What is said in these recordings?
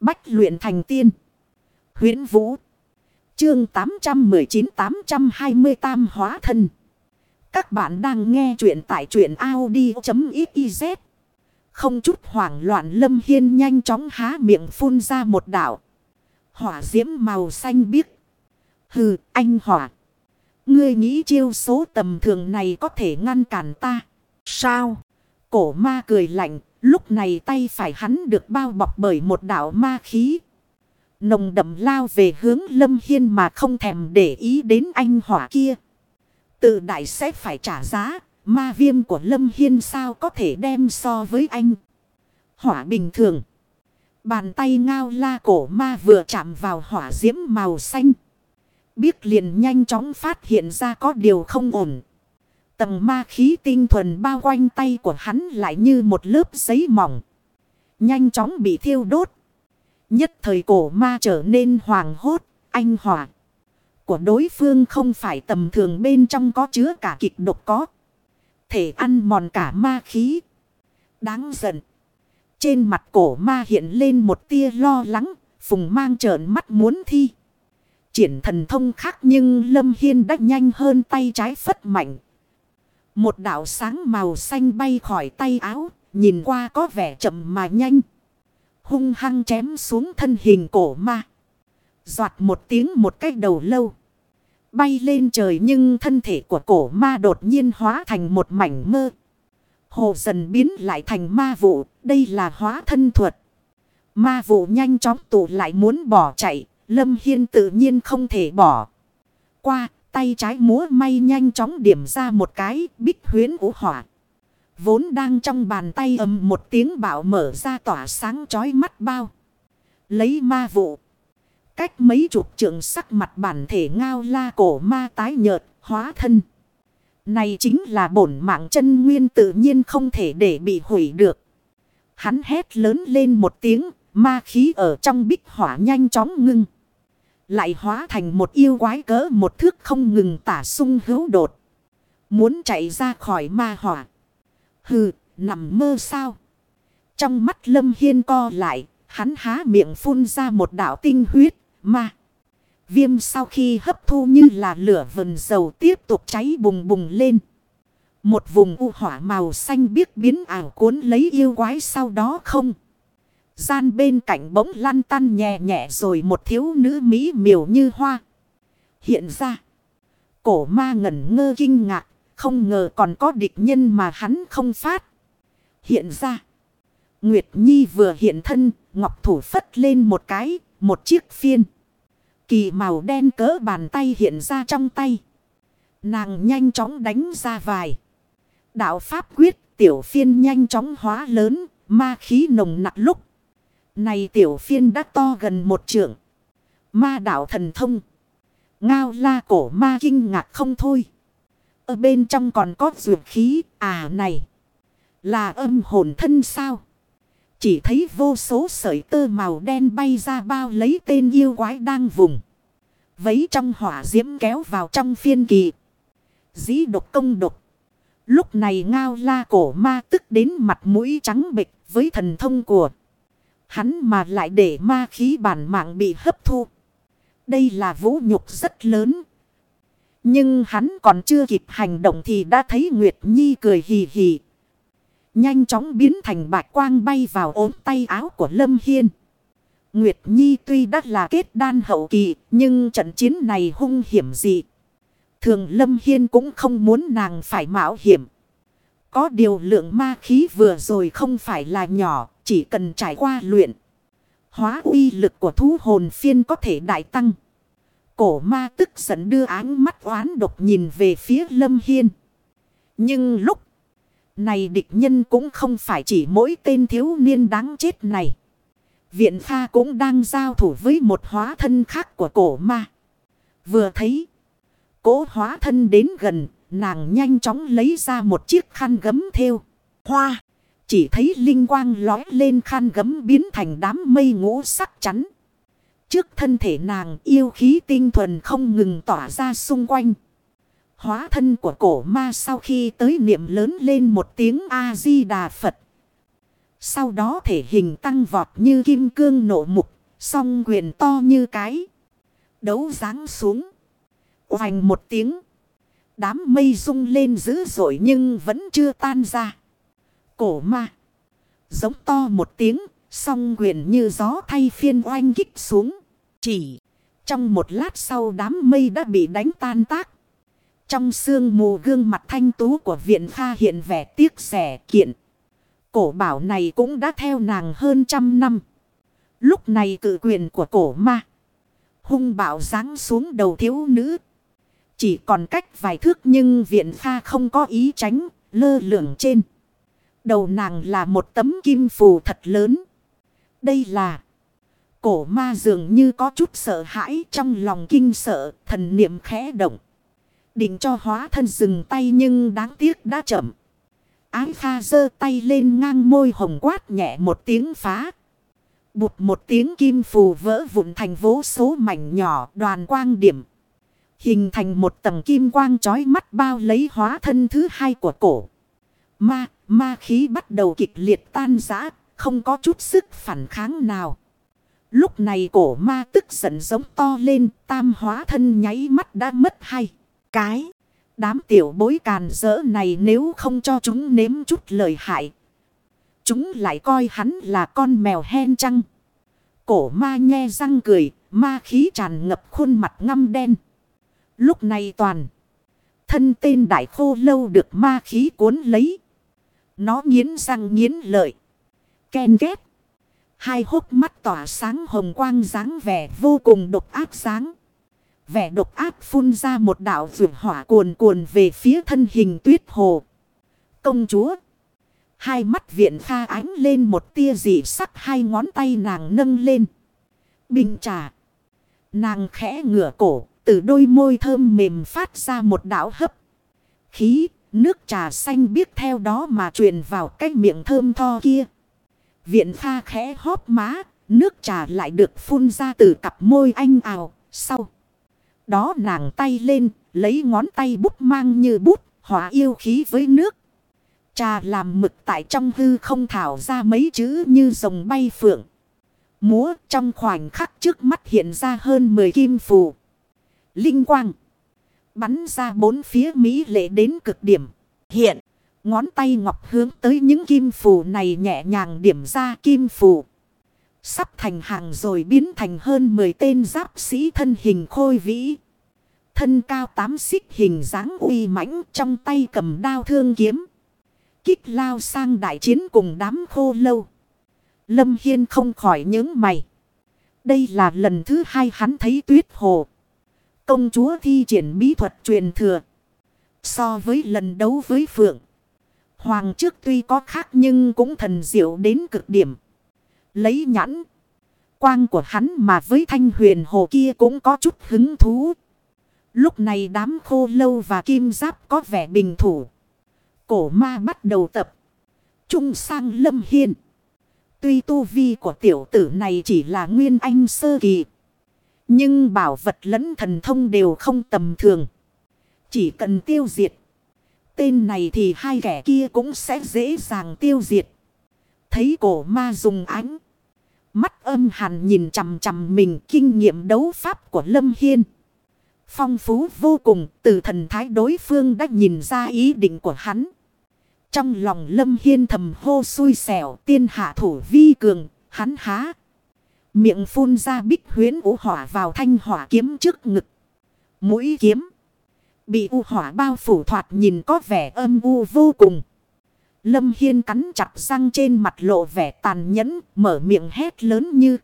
Bách luyện thành tiên. huyễn Vũ. Chương 819-820 Tam Hóa Thân. Các bạn đang nghe truyện tại truyện Audi.xyz. Không chút hoảng loạn Lâm Hiên nhanh chóng há miệng phun ra một đảo. Hỏa diễm màu xanh biếc. Hừ, anh hỏa. Ngươi nghĩ chiêu số tầm thường này có thể ngăn cản ta. Sao? Cổ ma cười lạnh. Lúc này tay phải hắn được bao bọc bởi một đảo ma khí. Nồng đậm lao về hướng lâm hiên mà không thèm để ý đến anh hỏa kia. Tự đại sẽ phải trả giá. Ma viêm của lâm hiên sao có thể đem so với anh. Hỏa bình thường. Bàn tay ngao la cổ ma vừa chạm vào hỏa diễm màu xanh. Biết liền nhanh chóng phát hiện ra có điều không ổn. Tầng ma khí tinh thuần bao quanh tay của hắn lại như một lớp giấy mỏng. Nhanh chóng bị thiêu đốt. Nhất thời cổ ma trở nên hoàng hốt, anh hỏa. Của đối phương không phải tầm thường bên trong có chứa cả kịch độc có. Thể ăn mòn cả ma khí. Đáng giận. Trên mặt cổ ma hiện lên một tia lo lắng, phùng mang trợn mắt muốn thi. Triển thần thông khác nhưng Lâm Hiên đã nhanh hơn tay trái phất mạnh. Một đạo sáng màu xanh bay khỏi tay áo, nhìn qua có vẻ chậm mà nhanh. Hung hăng chém xuống thân hình cổ ma. Giọt một tiếng một cách đầu lâu. Bay lên trời nhưng thân thể của cổ ma đột nhiên hóa thành một mảnh mơ. Hồ dần biến lại thành ma vụ, đây là hóa thân thuật. Ma vụ nhanh chóng tụ lại muốn bỏ chạy, Lâm Hiên tự nhiên không thể bỏ. Qua, tay trái múa may nhanh chóng điểm ra một cái bích huyến ủ hỏa. Vốn đang trong bàn tay ầm một tiếng bạo mở ra tỏa sáng chói mắt bao. Lấy ma vụ. Cách mấy chục trượng sắc mặt bản thể ngao la cổ ma tái nhợt, hóa thân. Này chính là bổn mạng chân nguyên tự nhiên không thể để bị hủy được. Hắn hét lớn lên một tiếng, ma khí ở trong bích hỏa nhanh chóng ngưng. Lại hóa thành một yêu quái cỡ một thước không ngừng tả sung hữu đột. Muốn chạy ra khỏi ma hỏa. Hừ, nằm mơ sao? Trong mắt lâm hiên co lại, hắn há miệng phun ra một đảo tinh huyết, ma. Viêm sau khi hấp thu như là lửa vần dầu tiếp tục cháy bùng bùng lên. Một vùng u hỏa màu xanh biếc biến ảo cuốn lấy yêu quái sau đó không. Gian bên cạnh bỗng lăn tăn nhẹ nhẹ rồi một thiếu nữ mỹ miều như hoa. Hiện ra. Cổ ma ngẩn ngơ kinh ngạc. Không ngờ còn có địch nhân mà hắn không phát. Hiện ra. Nguyệt Nhi vừa hiện thân. Ngọc thủ phất lên một cái. Một chiếc phiên. Kỳ màu đen cỡ bàn tay hiện ra trong tay. Nàng nhanh chóng đánh ra vài. Đạo Pháp quyết, tiểu phiên nhanh chóng hóa lớn. Ma khí nồng nặng lúc. Này tiểu phiên đã to gần một trượng. Ma đạo thần thông. Ngao la cổ ma kinh ngạc không thôi. Ở bên trong còn có dược khí. À này. Là âm hồn thân sao? Chỉ thấy vô số sợi tơ màu đen bay ra bao lấy tên yêu quái đang vùng. Vấy trong hỏa diễm kéo vào trong phiên kỳ. Dĩ độc công độc. Lúc này ngao la cổ ma tức đến mặt mũi trắng bịch với thần thông của. Hắn mà lại để ma khí bản mạng bị hấp thu. Đây là vũ nhục rất lớn. Nhưng hắn còn chưa kịp hành động thì đã thấy Nguyệt Nhi cười hì hì. Nhanh chóng biến thành bạch quang bay vào ốm tay áo của Lâm Hiên. Nguyệt Nhi tuy đã là kết đan hậu kỳ, nhưng trận chiến này hung hiểm gì. Thường Lâm Hiên cũng không muốn nàng phải mạo hiểm. Có điều lượng ma khí vừa rồi không phải là nhỏ chỉ cần trải qua luyện. Hóa uy lực của thú hồn phiên có thể đại tăng. Cổ ma tức giận đưa áng mắt oán độc nhìn về phía Lâm Hiên. Nhưng lúc này địch nhân cũng không phải chỉ mỗi tên thiếu niên đáng chết này. Viện pha cũng đang giao thủ với một hóa thân khác của cổ ma. Vừa thấy. Cố hóa thân đến gần. Nàng nhanh chóng lấy ra một chiếc khăn gấm theo. Hoa. Chỉ thấy linh quang lói lên khan gấm biến thành đám mây ngũ sắc chắn. Trước thân thể nàng yêu khí tinh thuần không ngừng tỏa ra xung quanh. Hóa thân của cổ ma sau khi tới niệm lớn lên một tiếng A-di-đà Phật. Sau đó thể hình tăng vọt như kim cương nổ mục, song quyền to như cái. Đấu ráng xuống. Hoành một tiếng. Đám mây rung lên dữ dội nhưng vẫn chưa tan ra. Cổ ma. Giống to một tiếng, song quyền như gió thay phiên oanh kích xuống. Chỉ trong một lát sau đám mây đã bị đánh tan tác. Trong sương mù gương mặt thanh tú của viện pha hiện vẻ tiếc rẻ kiện. Cổ bảo này cũng đã theo nàng hơn trăm năm. Lúc này cự quyền của cổ ma. Hung bạo giáng xuống đầu thiếu nữ. Chỉ còn cách vài thước nhưng viện pha không có ý tránh, lơ lửng trên. Đầu nàng là một tấm kim phù thật lớn. Đây là... Cổ ma dường như có chút sợ hãi trong lòng kinh sợ, thần niệm khẽ động. Định cho hóa thân dừng tay nhưng đáng tiếc đã chậm. Ái pha giơ tay lên ngang môi hồng quát nhẹ một tiếng phá. Bụt một tiếng kim phù vỡ vụn thành vô số mảnh nhỏ đoàn quang điểm. Hình thành một tầng kim quang chói mắt bao lấy hóa thân thứ hai của cổ. Ma, ma khí bắt đầu kịch liệt tan rã, không có chút sức phản kháng nào. Lúc này cổ ma tức giận giống to lên, tam hóa thân nháy mắt đã mất hay. Cái, đám tiểu bối càn rỡ này nếu không cho chúng nếm chút lời hại. Chúng lại coi hắn là con mèo hen chăng. Cổ ma nhe răng cười, ma khí tràn ngập khuôn mặt ngăm đen. Lúc này toàn, thân tên đại khô lâu được ma khí cuốn lấy. Nó nghiến răng nghiến lợi. Ken ghét. Hai hốc mắt tỏa sáng hồng quang dáng vẻ vô cùng độc ác sáng. Vẻ độc ác phun ra một đạo vượt hỏa cuồn cuồn về phía thân hình tuyết hồ. Công chúa. Hai mắt viện pha ánh lên một tia dị sắc hai ngón tay nàng nâng lên. Bình trà. Nàng khẽ ngửa cổ. Từ đôi môi thơm mềm phát ra một đạo hấp. Khí. Nước trà xanh biết theo đó mà truyền vào cái miệng thơm tho kia. Viện pha khẽ hóp má, nước trà lại được phun ra từ cặp môi anh ào, sau. Đó nàng tay lên, lấy ngón tay bút mang như bút, hỏa yêu khí với nước. Trà làm mực tại trong hư không thảo ra mấy chữ như rồng bay phượng. Múa trong khoảnh khắc trước mắt hiện ra hơn 10 kim phù. Linh quang. Bắn ra bốn phía Mỹ lệ đến cực điểm. Hiện. Ngón tay ngọc hướng tới những kim phù này nhẹ nhàng điểm ra kim phù. Sắp thành hàng rồi biến thành hơn 10 tên giáp sĩ thân hình khôi vĩ. Thân cao tám xích hình dáng uy mãnh trong tay cầm đao thương kiếm. Kích lao sang đại chiến cùng đám khô lâu. Lâm Hiên không khỏi nhớ mày. Đây là lần thứ hai hắn thấy tuyết hồ. Công chúa thi triển bí thuật truyền thừa. So với lần đấu với Phượng. Hoàng trước tuy có khác nhưng cũng thần diệu đến cực điểm. Lấy nhãn. Quang của hắn mà với thanh huyền hồ kia cũng có chút hứng thú. Lúc này đám khô lâu và kim giáp có vẻ bình thủ. Cổ ma bắt đầu tập. Trung sang lâm hiên. Tuy tu vi của tiểu tử này chỉ là nguyên anh sơ kỳ. Nhưng bảo vật lẫn thần thông đều không tầm thường. Chỉ cần tiêu diệt tên này thì hai kẻ kia cũng sẽ dễ dàng tiêu diệt. Thấy cổ ma dùng ánh. Mắt âm hàn nhìn chằm chằm mình kinh nghiệm đấu pháp của Lâm Hiên. Phong phú vô cùng từ thần thái đối phương đã nhìn ra ý định của hắn. Trong lòng Lâm Hiên thầm hô xui xẻo tiên hạ thủ vi cường, hắn há. Miệng phun ra bích huyến ủ hỏa vào thanh hỏa kiếm trước ngực. Mũi kiếm. Bị u hỏa bao phủ thoạt nhìn có vẻ âm u vô cùng. Lâm Hiên cắn chặt răng trên mặt lộ vẻ tàn nhẫn, mở miệng hét lớn như.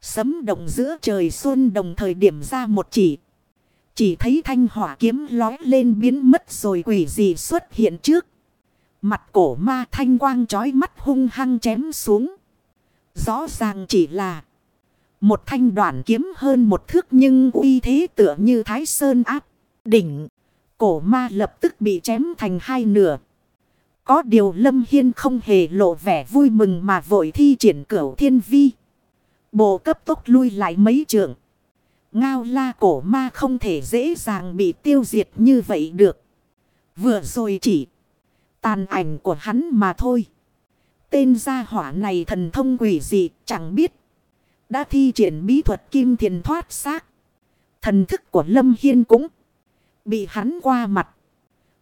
Sấm động giữa trời xuân đồng thời điểm ra một chỉ. Chỉ thấy thanh hỏa kiếm lói lên biến mất rồi quỷ gì xuất hiện trước. Mặt cổ ma thanh quang trói mắt hung hăng chém xuống. Rõ ràng chỉ là một thanh đoạn kiếm hơn một thước nhưng uy thế tựa như thái sơn áp. Đỉnh, cổ ma lập tức bị chém thành hai nửa. Có điều Lâm Hiên không hề lộ vẻ vui mừng mà vội thi triển cửu thiên vi. Bộ cấp tốc lui lại mấy trường. Ngao la cổ ma không thể dễ dàng bị tiêu diệt như vậy được. Vừa rồi chỉ tàn ảnh của hắn mà thôi. Tên gia hỏa này thần thông quỷ gì chẳng biết. Đã thi triển bí thuật kim thiền thoát xác. Thần thức của Lâm Hiên cũng bị hắn qua mặt.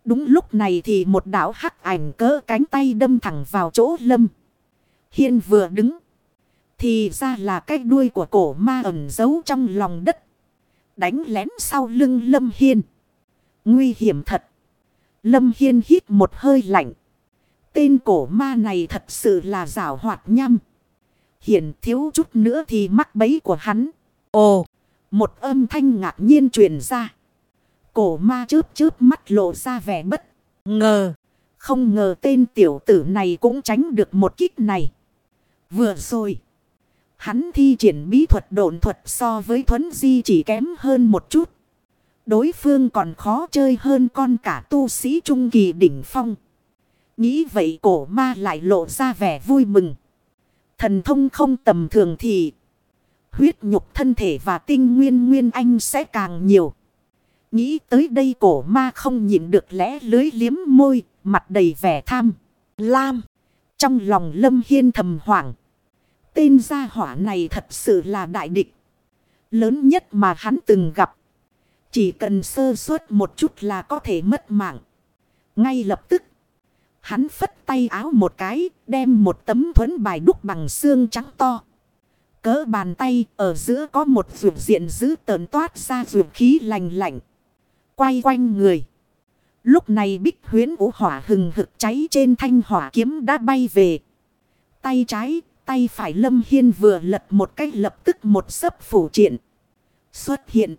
Đúng lúc này thì một đảo hắc ảnh cỡ cánh tay đâm thẳng vào chỗ Lâm. Hiên vừa đứng. Thì ra là cái đuôi của cổ ma ẩn giấu trong lòng đất. Đánh lén sau lưng Lâm Hiên. Nguy hiểm thật. Lâm Hiên hít một hơi lạnh. Tên cổ ma này thật sự là rảo hoạt nhăm. hiển thiếu chút nữa thì mắc bấy của hắn. Ồ, một âm thanh ngạc nhiên truyền ra. Cổ ma chớp chớp mắt lộ ra vẻ bất ngờ. Không ngờ tên tiểu tử này cũng tránh được một kích này. Vừa rồi. Hắn thi triển bí thuật độn thuật so với thuấn di chỉ kém hơn một chút. Đối phương còn khó chơi hơn con cả tu sĩ trung kỳ đỉnh phong. Nghĩ vậy cổ ma lại lộ ra vẻ vui mừng. Thần thông không tầm thường thì huyết nhục thân thể và tinh nguyên nguyên anh sẽ càng nhiều. Nghĩ tới đây cổ ma không nhịn được lẽ lưới liếm môi, mặt đầy vẻ tham, lam. Trong lòng lâm hiên thầm hoảng. Tên gia hỏa này thật sự là đại địch. Lớn nhất mà hắn từng gặp. Chỉ cần sơ suất một chút là có thể mất mạng. Ngay lập tức. Hắn phất tay áo một cái, đem một tấm thuẫn bài đúc bằng xương trắng to. Cỡ bàn tay, ở giữa có một vượt diện giữ tờn toát ra vượt khí lành lạnh. Quay quanh người. Lúc này bích huyến vũ hỏa hừng hực cháy trên thanh hỏa kiếm đã bay về. Tay trái, tay phải lâm hiên vừa lật một cách lập tức một sấp phủ triện. Xuất hiện.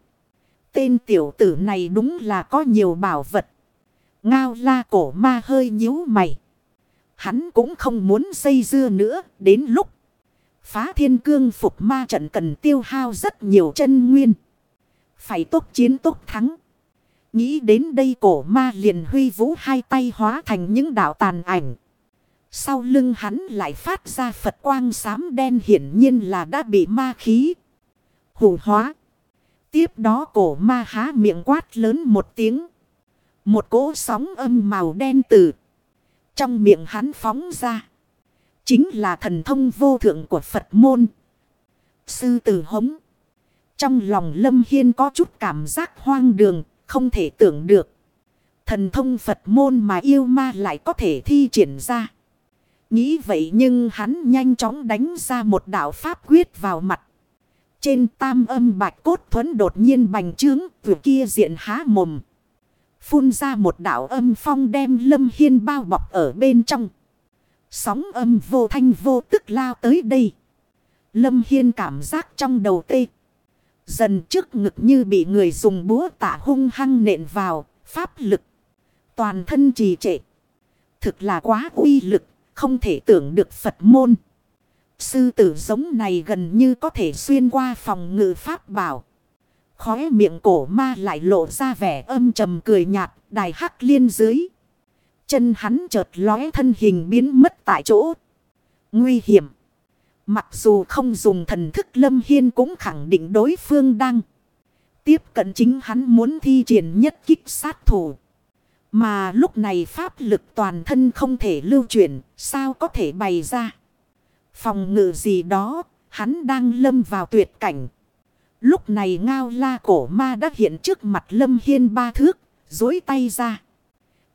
Tên tiểu tử này đúng là có nhiều bảo vật. Ngao la cổ ma hơi nhíu mày. Hắn cũng không muốn dây dưa nữa. Đến lúc phá thiên cương phục ma trận cần tiêu hao rất nhiều chân nguyên. Phải tốt chiến tốt thắng. Nghĩ đến đây cổ ma liền huy vũ hai tay hóa thành những đạo tàn ảnh. Sau lưng hắn lại phát ra Phật quang xám đen hiển nhiên là đã bị ma khí. Hủ hóa. Tiếp đó cổ ma há miệng quát lớn một tiếng. Một cỗ sóng âm màu đen từ. Trong miệng hắn phóng ra. Chính là thần thông vô thượng của Phật môn. Sư tử hống. Trong lòng Lâm Hiên có chút cảm giác hoang đường, không thể tưởng được. Thần thông Phật môn mà yêu ma lại có thể thi triển ra. Nghĩ vậy nhưng hắn nhanh chóng đánh ra một đạo pháp quyết vào mặt. Trên tam âm bạch cốt thuẫn đột nhiên bành trướng, vừa kia diện há mồm. Phun ra một đạo âm phong đem lâm hiên bao bọc ở bên trong. Sóng âm vô thanh vô tức lao tới đây. Lâm hiên cảm giác trong đầu tê. Dần trước ngực như bị người dùng búa tạ hung hăng nện vào, pháp lực. Toàn thân trì trệ. Thực là quá uy lực, không thể tưởng được Phật môn. Sư tử giống này gần như có thể xuyên qua phòng ngự pháp bảo. Khóe miệng cổ ma lại lộ ra vẻ âm trầm cười nhạt, đài hắc liên dưới. Chân hắn chợt lóe thân hình biến mất tại chỗ. Nguy hiểm. Mặc dù không dùng thần thức lâm hiên cũng khẳng định đối phương đang. Tiếp cận chính hắn muốn thi triển nhất kích sát thủ. Mà lúc này pháp lực toàn thân không thể lưu chuyển, sao có thể bày ra. Phòng ngự gì đó, hắn đang lâm vào tuyệt cảnh. Lúc này ngao la cổ ma đã hiện trước mặt lâm hiên ba thước, dối tay ra.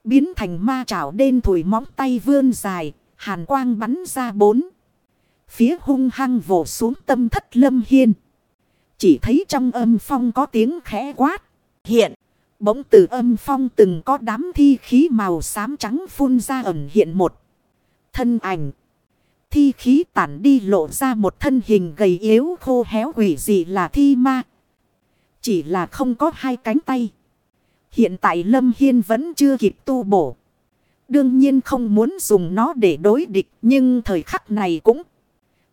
Biến thành ma chảo đen thổi móng tay vươn dài, hàn quang bắn ra bốn. Phía hung hăng vồ xuống tâm thất lâm hiên. Chỉ thấy trong âm phong có tiếng khẽ quát. Hiện, bỗng từ âm phong từng có đám thi khí màu xám trắng phun ra ẩn hiện một. Thân ảnh. Thi khí tản đi lộ ra một thân hình gầy yếu khô héo quỷ dị là thi ma. Chỉ là không có hai cánh tay. Hiện tại Lâm Hiên vẫn chưa kịp tu bổ. Đương nhiên không muốn dùng nó để đối địch, nhưng thời khắc này cũng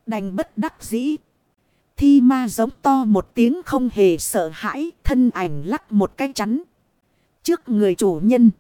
đành bất đắc dĩ. Thi ma giống to một tiếng không hề sợ hãi, thân ảnh lắc một cái chắn. Trước người chủ nhân.